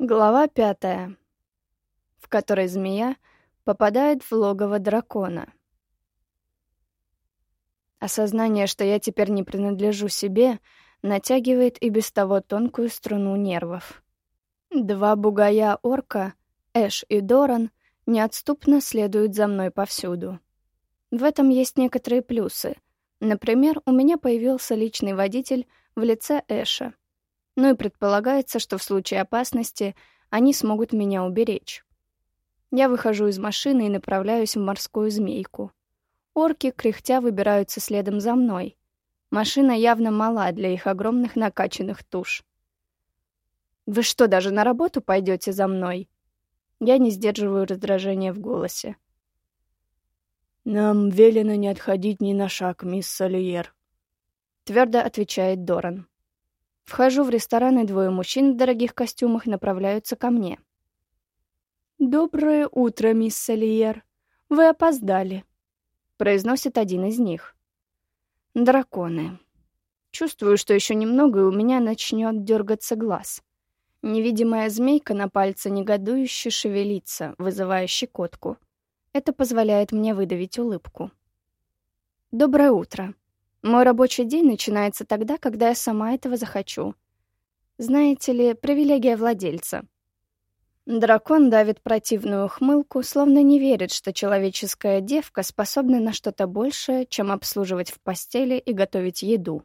Глава пятая, в которой змея попадает в логово дракона. Осознание, что я теперь не принадлежу себе, натягивает и без того тонкую струну нервов. Два бугая-орка, Эш и Доран, неотступно следуют за мной повсюду. В этом есть некоторые плюсы. Например, у меня появился личный водитель в лице Эша — ну и предполагается, что в случае опасности они смогут меня уберечь. Я выхожу из машины и направляюсь в морскую змейку. Орки, кряхтя, выбираются следом за мной. Машина явно мала для их огромных накачанных туш. «Вы что, даже на работу пойдете за мной?» Я не сдерживаю раздражения в голосе. «Нам велено не отходить ни на шаг, мисс Сольер», — твердо отвечает Доран. Вхожу в ресторан, и двое мужчин в дорогих костюмах направляются ко мне. «Доброе утро, мисс Сальер. Вы опоздали», — произносит один из них. «Драконы. Чувствую, что еще немного, и у меня начнет дергаться глаз. Невидимая змейка на пальце негодующе шевелится, вызывая щекотку. Это позволяет мне выдавить улыбку. «Доброе утро», мой рабочий день начинается тогда, когда я сама этого захочу. Знаете ли, привилегия владельца. Дракон давит противную ухмылку, словно не верит, что человеческая девка способна на что-то большее, чем обслуживать в постели и готовить еду.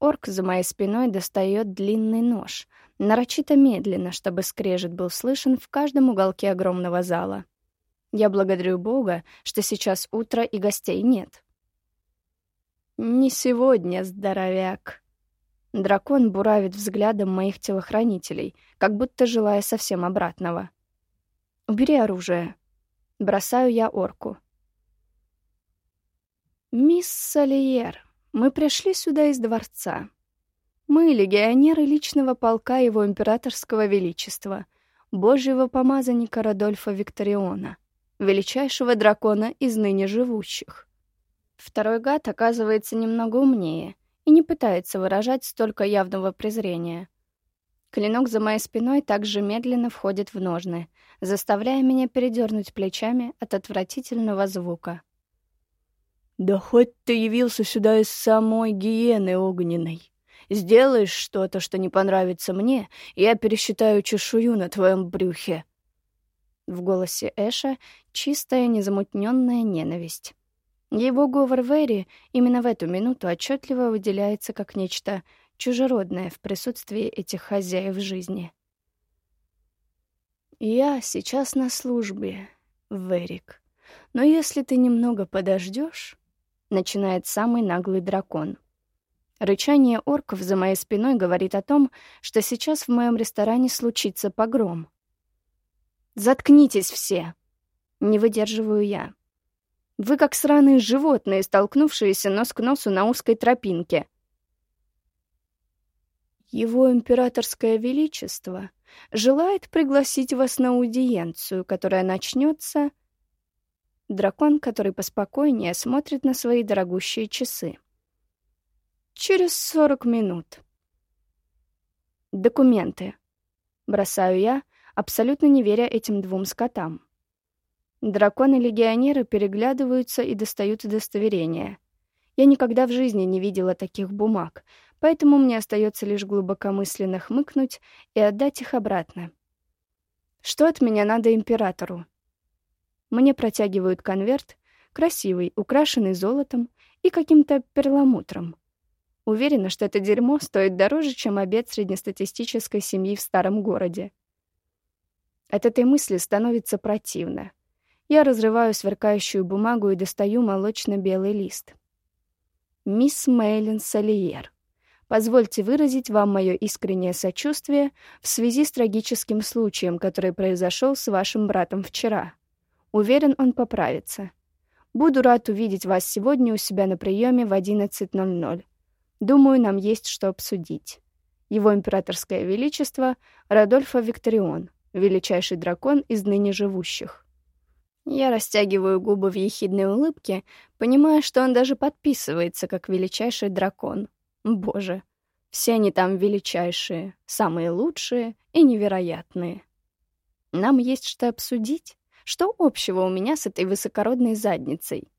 Орк за моей спиной достает длинный нож, нарочито медленно, чтобы скрежет был слышен в каждом уголке огромного зала. Я благодарю Бога, что сейчас утро и гостей нет. «Не сегодня, здоровяк». Дракон буравит взглядом моих телохранителей, как будто желая совсем обратного. «Убери оружие». Бросаю я орку. «Мисс Сальер, мы пришли сюда из дворца. Мы — легионеры личного полка его императорского величества, божьего помазанника Радольфа Викториона, величайшего дракона из ныне живущих. Второй гад оказывается немного умнее и не пытается выражать столько явного презрения. Клинок за моей спиной также медленно входит в ножны, заставляя меня передернуть плечами от отвратительного звука. «Да хоть ты явился сюда из самой гиены огненной. Сделаешь что-то, что не понравится мне, я пересчитаю чешую на твоем брюхе». В голосе Эша чистая незамутненная ненависть. Его говор Вэри именно в эту минуту отчетливо выделяется как нечто чужеродное в присутствии этих хозяев жизни. «Я сейчас на службе, Верик, но если ты немного подождешь, начинает самый наглый дракон. Рычание орков за моей спиной говорит о том, что сейчас в моем ресторане случится погром. «Заткнитесь все!» Не выдерживаю я. Вы как сраные животные, столкнувшиеся нос к носу на узкой тропинке. Его императорское величество желает пригласить вас на аудиенцию, которая начнется... Дракон, который поспокойнее, смотрит на свои дорогущие часы. Через сорок минут. Документы. Бросаю я, абсолютно не веря этим двум скотам. Драконы-легионеры переглядываются и достают удостоверения. Я никогда в жизни не видела таких бумаг, поэтому мне остается лишь глубокомысленно хмыкнуть и отдать их обратно. Что от меня надо императору? Мне протягивают конверт, красивый, украшенный золотом и каким-то перламутром. Уверена, что это дерьмо стоит дороже, чем обед среднестатистической семьи в старом городе. От этой мысли становится противно. Я разрываю сверкающую бумагу и достаю молочно-белый лист. «Мисс Мейлин Сальер, позвольте выразить вам мое искреннее сочувствие в связи с трагическим случаем, который произошел с вашим братом вчера. Уверен, он поправится. Буду рад увидеть вас сегодня у себя на приеме в 11.00. Думаю, нам есть что обсудить. Его императорское величество — Радольфо Викторион, величайший дракон из ныне живущих». Я растягиваю губы в ехидной улыбке, понимая, что он даже подписывается как величайший дракон. Боже, Все они там величайшие, самые лучшие и невероятные. Нам есть что обсудить. Что общего у меня с этой высокородной задницей?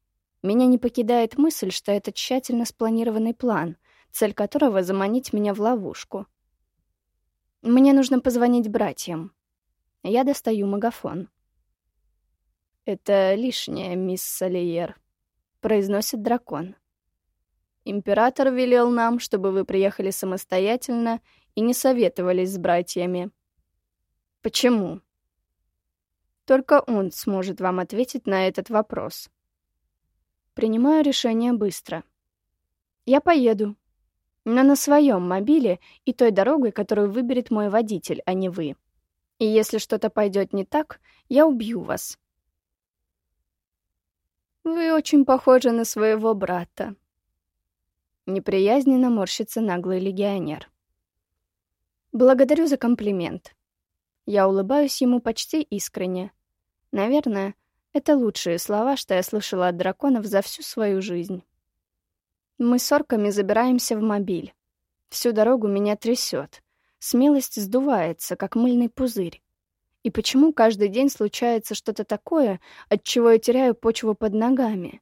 Меня не покидает мысль, что это тщательно спланированный план, цель которого — заманить меня в ловушку. Мне нужно позвонить братьям. Я достаю магафон. «Это лишнее, мисс Салиер», — произносит дракон. «Император велел нам, чтобы вы приехали самостоятельно и не советовались с братьями». «Почему?» Только он сможет вам ответить на этот вопрос. Принимаю решение быстро. Я поеду. Но на своем мобиле и той дорогой, которую выберет мой водитель, а не вы. И если что-то пойдет не так, я убью вас. Вы очень похожи на своего брата. Неприязненно морщится наглый легионер. Благодарю за комплимент. Я улыбаюсь ему почти искренне. Наверное, это лучшие слова, что я слышала от драконов за всю свою жизнь. Мы с орками забираемся в мобиль. Всю дорогу меня трясет. Смелость сдувается, как мыльный пузырь. И почему каждый день случается что-то такое, от чего я теряю почву под ногами?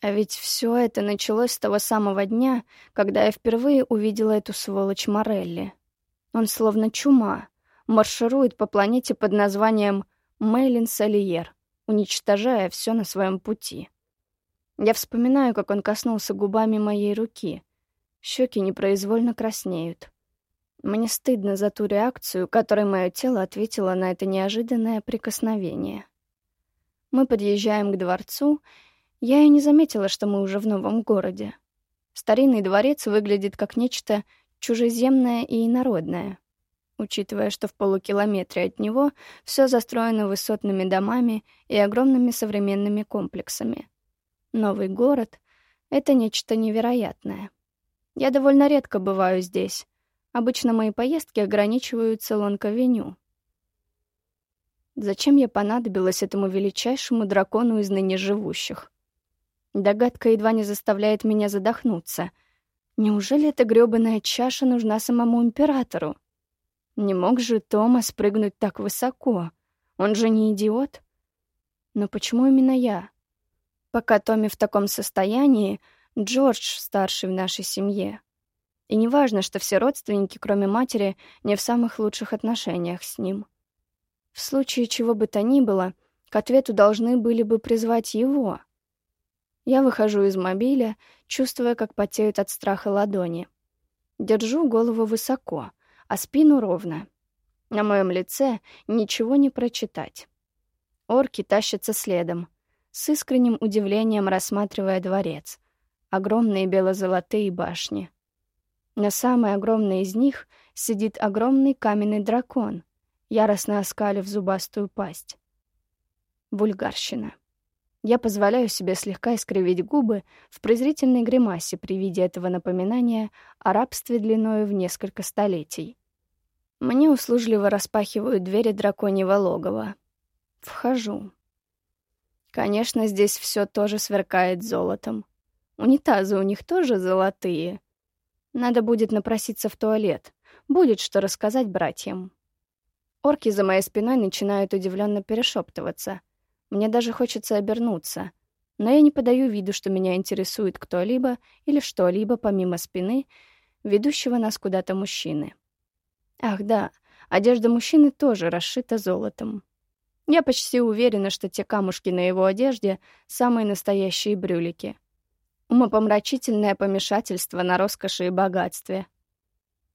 А ведь все это началось с того самого дня, когда я впервые увидела эту сволочь Морелли. Он словно чума, марширует по планете под названием Мейлин Сальер, уничтожая все на своем пути. Я вспоминаю, как он коснулся губами моей руки. Щеки непроизвольно краснеют. Мне стыдно за ту реакцию, которой мое тело ответило на это неожиданное прикосновение. Мы подъезжаем к дворцу. Я и не заметила, что мы уже в новом городе. Старинный дворец выглядит как нечто чужеземное и инородное учитывая, что в полукилометре от него все застроено высотными домами и огромными современными комплексами. Новый город — это нечто невероятное. Я довольно редко бываю здесь. Обычно мои поездки ограничиваются Лонг-авеню. Зачем я понадобилась этому величайшему дракону из ныне живущих? Догадка едва не заставляет меня задохнуться. Неужели эта грёбаная чаша нужна самому императору? Не мог же Тома спрыгнуть так высоко. Он же не идиот. Но почему именно я? Пока Томми в таком состоянии, Джордж старший в нашей семье. И не важно, что все родственники, кроме матери, не в самых лучших отношениях с ним. В случае чего бы то ни было, к ответу должны были бы призвать его. Я выхожу из мобиля, чувствуя, как потеют от страха ладони. Держу голову высоко — а спину ровно. На моем лице ничего не прочитать. Орки тащатся следом, с искренним удивлением рассматривая дворец. Огромные бело-золотые башни. На самой огромной из них сидит огромный каменный дракон, яростно оскалив зубастую пасть. Вульгарщина. Я позволяю себе слегка искривить губы в презрительной гримасе при виде этого напоминания о рабстве длиною в несколько столетий. Мне услужливо распахивают двери драконьего логова. Вхожу. Конечно, здесь все тоже сверкает золотом. Унитазы у них тоже золотые. Надо будет напроситься в туалет. Будет что рассказать братьям. Орки за моей спиной начинают удивленно перешептываться. Мне даже хочется обернуться. Но я не подаю виду, что меня интересует кто-либо или что-либо помимо спины, ведущего нас куда-то мужчины. Ах да, одежда мужчины тоже расшита золотом. Я почти уверена, что те камушки на его одежде — самые настоящие брюлики. Умопомрачительное помешательство на роскоши и богатстве.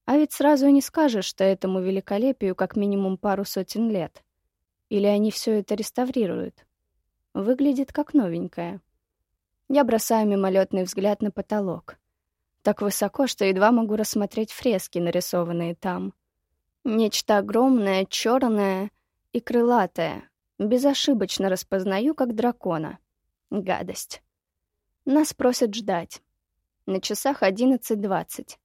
А ведь сразу и не скажешь, что этому великолепию как минимум пару сотен лет. Или они все это реставрируют. Выглядит как новенькое. Я бросаю мимолетный взгляд на потолок. Так высоко, что едва могу рассмотреть фрески, нарисованные там. Нечто огромное, черное и крылатое. Безошибочно распознаю, как дракона. Гадость. Нас просят ждать. На часах 11.20.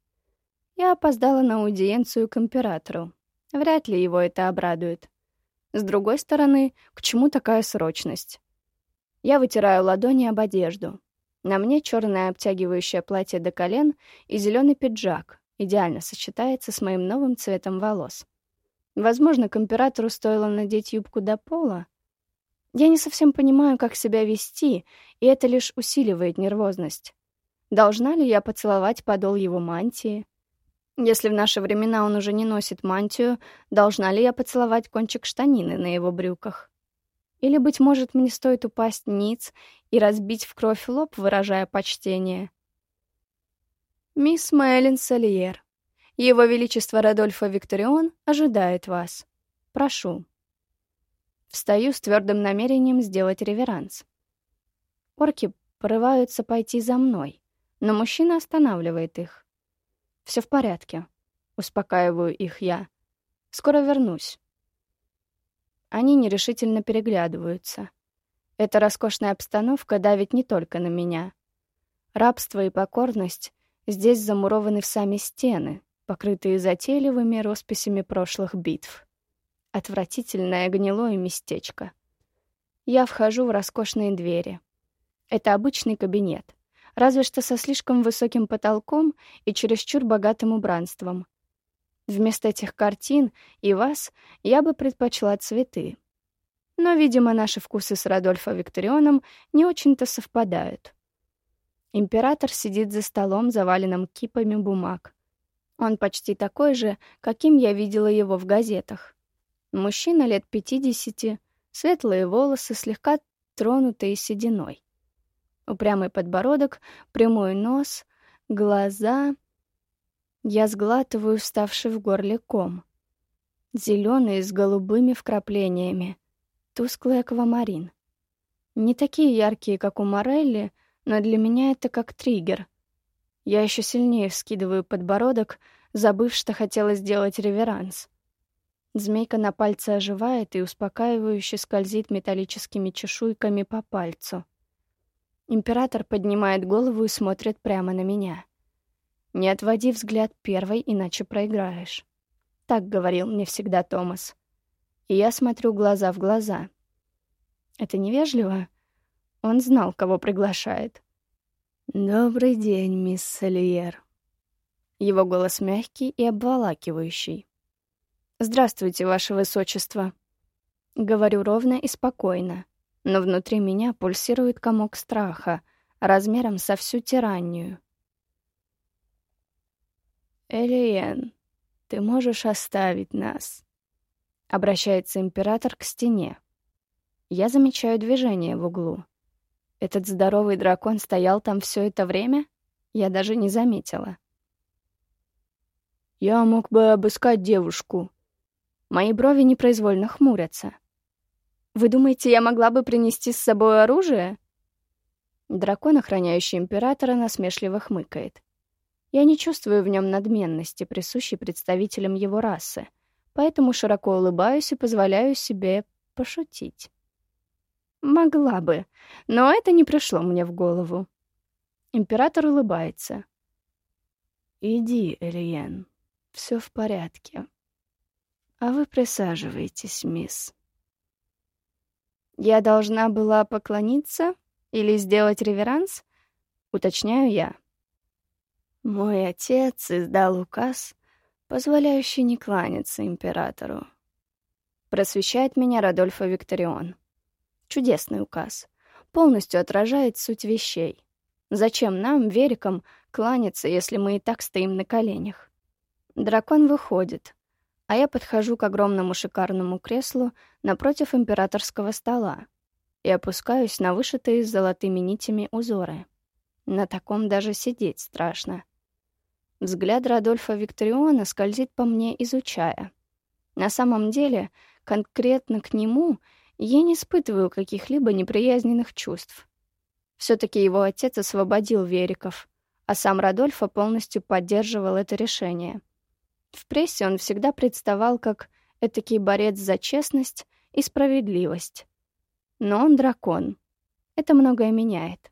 Я опоздала на аудиенцию к императору. Вряд ли его это обрадует. С другой стороны, к чему такая срочность? Я вытираю ладони об одежду. На мне черное обтягивающее платье до колен и зеленый пиджак, Идеально сочетается с моим новым цветом волос. Возможно, к императору стоило надеть юбку до пола. Я не совсем понимаю, как себя вести, и это лишь усиливает нервозность. Должна ли я поцеловать подол его мантии? Если в наши времена он уже не носит мантию, должна ли я поцеловать кончик штанины на его брюках? Или, быть может, мне стоит упасть ниц и разбить в кровь лоб, выражая почтение? Мисс Мэлен Сальер, Его Величество Радольфо Викторион ожидает вас. Прошу. Встаю с твердым намерением сделать реверанс. Орки порываются пойти за мной, но мужчина останавливает их. Все в порядке. Успокаиваю их я. Скоро вернусь. Они нерешительно переглядываются. Эта роскошная обстановка давит не только на меня. Рабство и покорность здесь замурованы в сами стены, покрытые затейливыми росписями прошлых битв. Отвратительное гнилое местечко. Я вхожу в роскошные двери. Это обычный кабинет разве что со слишком высоким потолком и чересчур богатым убранством. Вместо этих картин и вас я бы предпочла цветы. Но, видимо, наши вкусы с Радольфо Викторионом не очень-то совпадают. Император сидит за столом, заваленным кипами бумаг. Он почти такой же, каким я видела его в газетах. Мужчина лет пятидесяти, светлые волосы, слегка тронутые сединой. Упрямый подбородок, прямой нос, глаза. Я сглатываю вставший в горле ком. Зеленые с голубыми вкраплениями. Тусклый аквамарин. Не такие яркие, как у Морелли, но для меня это как триггер. Я еще сильнее вскидываю подбородок, забыв, что хотела сделать реверанс. Змейка на пальце оживает и успокаивающе скользит металлическими чешуйками по пальцу. Император поднимает голову и смотрит прямо на меня. «Не отводи взгляд первой, иначе проиграешь». Так говорил мне всегда Томас. И я смотрю глаза в глаза. Это невежливо? Он знал, кого приглашает. «Добрый день, мисс Сальер». Его голос мягкий и обволакивающий. «Здравствуйте, ваше высочество». Говорю ровно и спокойно но внутри меня пульсирует комок страха, размером со всю тиранию. «Элиен, ты можешь оставить нас?» — обращается император к стене. Я замечаю движение в углу. Этот здоровый дракон стоял там все это время? Я даже не заметила. «Я мог бы обыскать девушку». Мои брови непроизвольно хмурятся. Вы думаете, я могла бы принести с собой оружие?» Дракон, охраняющий императора, насмешливо хмыкает. Я не чувствую в нем надменности, присущей представителям его расы, поэтому широко улыбаюсь и позволяю себе пошутить. Могла бы, но это не пришло мне в голову. Император улыбается. «Иди, Элиен, все в порядке. А вы присаживайтесь, мисс». Я должна была поклониться или сделать реверанс? Уточняю я. Мой отец издал указ, позволяющий не кланяться императору. Просвещает меня Радольфо Викторион. Чудесный указ. Полностью отражает суть вещей. Зачем нам, верикам, кланяться, если мы и так стоим на коленях? Дракон выходит, а я подхожу к огромному шикарному креслу напротив императорского стола и опускаюсь на вышитые золотыми нитями узоры. На таком даже сидеть страшно. Взгляд Радольфа Викториона скользит по мне, изучая. На самом деле, конкретно к нему я не испытываю каких-либо неприязненных чувств. Все-таки его отец освободил Вериков, а сам Радольфа полностью поддерживал это решение — в прессе он всегда представал как этакий борец за честность и справедливость. Но он дракон. Это многое меняет.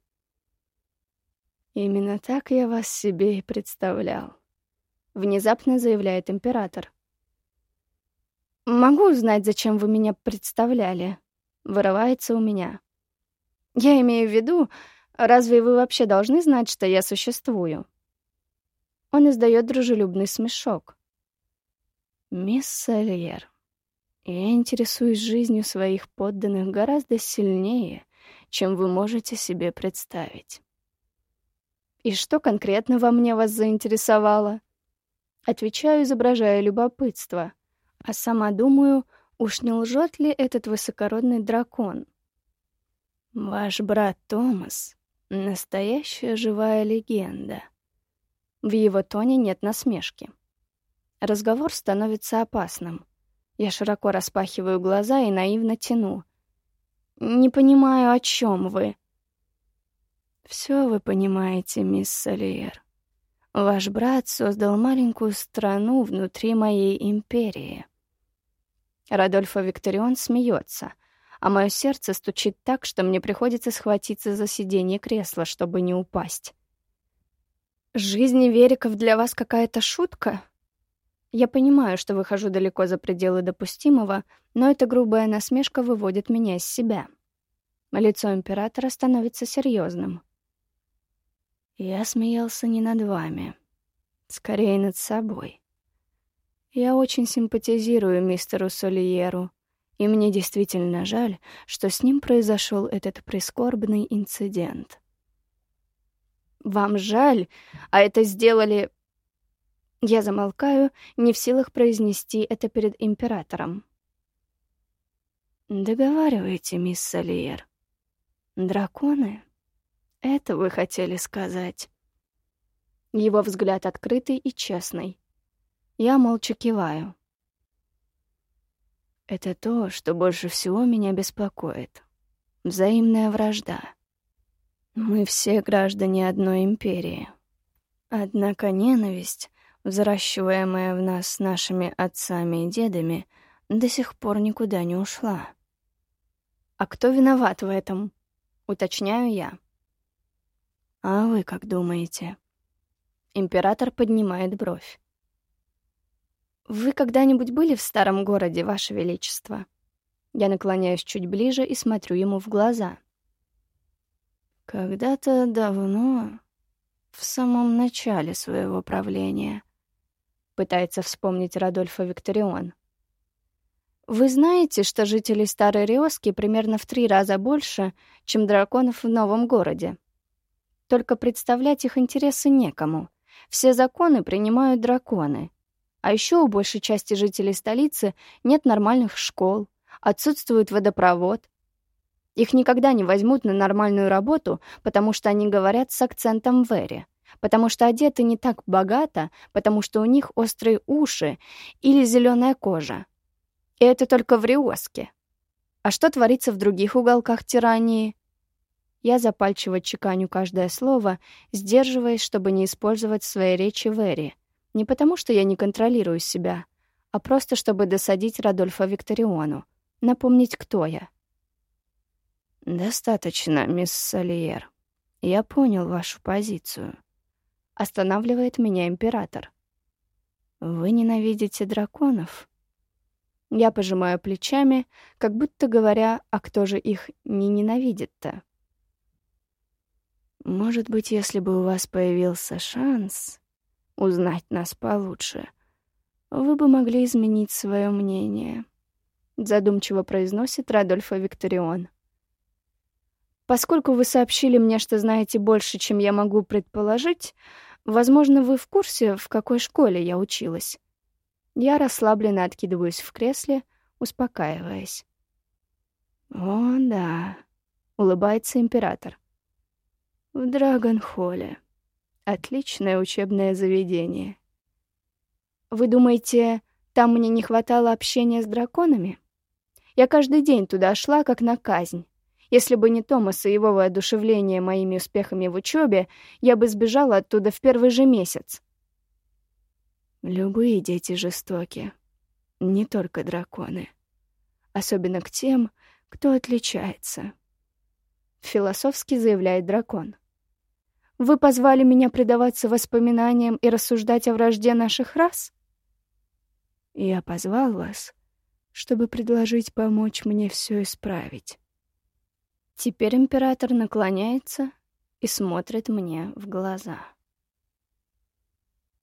«Именно так я вас себе и представлял», — внезапно заявляет император. «Могу узнать, зачем вы меня представляли?» — вырывается у меня. «Я имею в виду, разве вы вообще должны знать, что я существую?» Он издает дружелюбный смешок. «Мисс Сальер, я интересуюсь жизнью своих подданных гораздо сильнее, чем вы можете себе представить». «И что конкретно во мне вас заинтересовало?» Отвечаю, изображая любопытство, а сама думаю, уж не лжет ли этот высокородный дракон. «Ваш брат Томас — настоящая живая легенда». В его тоне нет насмешки. Разговор становится опасным. Я широко распахиваю глаза и наивно тяну. «Не понимаю, о чем вы?» «Все вы понимаете, мисс Сальер. Ваш брат создал маленькую страну внутри моей империи». Радольфо Викторион смеется, а мое сердце стучит так, что мне приходится схватиться за сиденье кресла, чтобы не упасть. «Жизнь Вериков для вас какая-то шутка?» Я понимаю, что выхожу далеко за пределы допустимого, но эта грубая насмешка выводит меня из себя. Лицо императора становится серьезным. Я смеялся не над вами, скорее над собой. Я очень симпатизирую мистеру Сольеру, и мне действительно жаль, что с ним произошел этот прискорбный инцидент. «Вам жаль, а это сделали я замолкаю, не в силах произнести это перед императором. «Договаривайте, мисс Сальер. Драконы? Это вы хотели сказать?» Его взгляд открытый и честный. Я молча киваю. «Это то, что больше всего меня беспокоит. Взаимная вражда. Мы все граждане одной империи. Однако ненависть взращиваемая в нас нашими отцами и дедами, до сих пор никуда не ушла. «А кто виноват в этом?» — уточняю я. «А вы как думаете?» Император поднимает бровь. «Вы когда-нибудь были в старом городе, Ваше Величество?» Я наклоняюсь чуть ближе и смотрю ему в глаза. «Когда-то давно, в самом начале своего правления, пытается вспомнить Радольфа Викторион. Вы знаете, что жителей Старой Риоски примерно в три раза больше, чем драконов в новом городе? Только представлять их интересы некому. Все законы принимают драконы. А еще у большей части жителей столицы нет нормальных школ, отсутствует водопровод. Их никогда не возьмут на нормальную работу, потому что они говорят с акцентом Вэри потому что одеты не так богато, потому что у них острые уши или зеленая кожа. И это только в Риоске. А что творится в других уголках тирании? Я запальчиво чеканю каждое слово, сдерживаясь, чтобы не использовать в своей речи Вэри. Не потому, что я не контролирую себя, а просто чтобы досадить Радольфа Викториону, напомнить, кто я. «Достаточно, мисс Сальер. Я понял вашу позицию», Останавливает меня император. «Вы ненавидите драконов?» Я пожимаю плечами, как будто говоря, а кто же их не ненавидит-то? «Может быть, если бы у вас появился шанс узнать нас получше, вы бы могли изменить свое мнение», — задумчиво произносит Радольфа Викторион. Поскольку вы сообщили мне, что знаете больше, чем я могу предположить, возможно, вы в курсе, в какой школе я училась. Я расслабленно откидываюсь в кресле, успокаиваясь. «О, да», — улыбается император. «В Драгонхолле. Отличное учебное заведение». «Вы думаете, там мне не хватало общения с драконами? Я каждый день туда шла, как на казнь. Если бы не Томас и его воодушевление моими успехами в учебе, я бы сбежала оттуда в первый же месяц. Любые дети жестоки, не только драконы. Особенно к тем, кто отличается. Философски заявляет дракон. Вы позвали меня предаваться воспоминаниям и рассуждать о вражде наших рас? Я позвал вас, чтобы предложить помочь мне все исправить. Теперь император наклоняется и смотрит мне в глаза.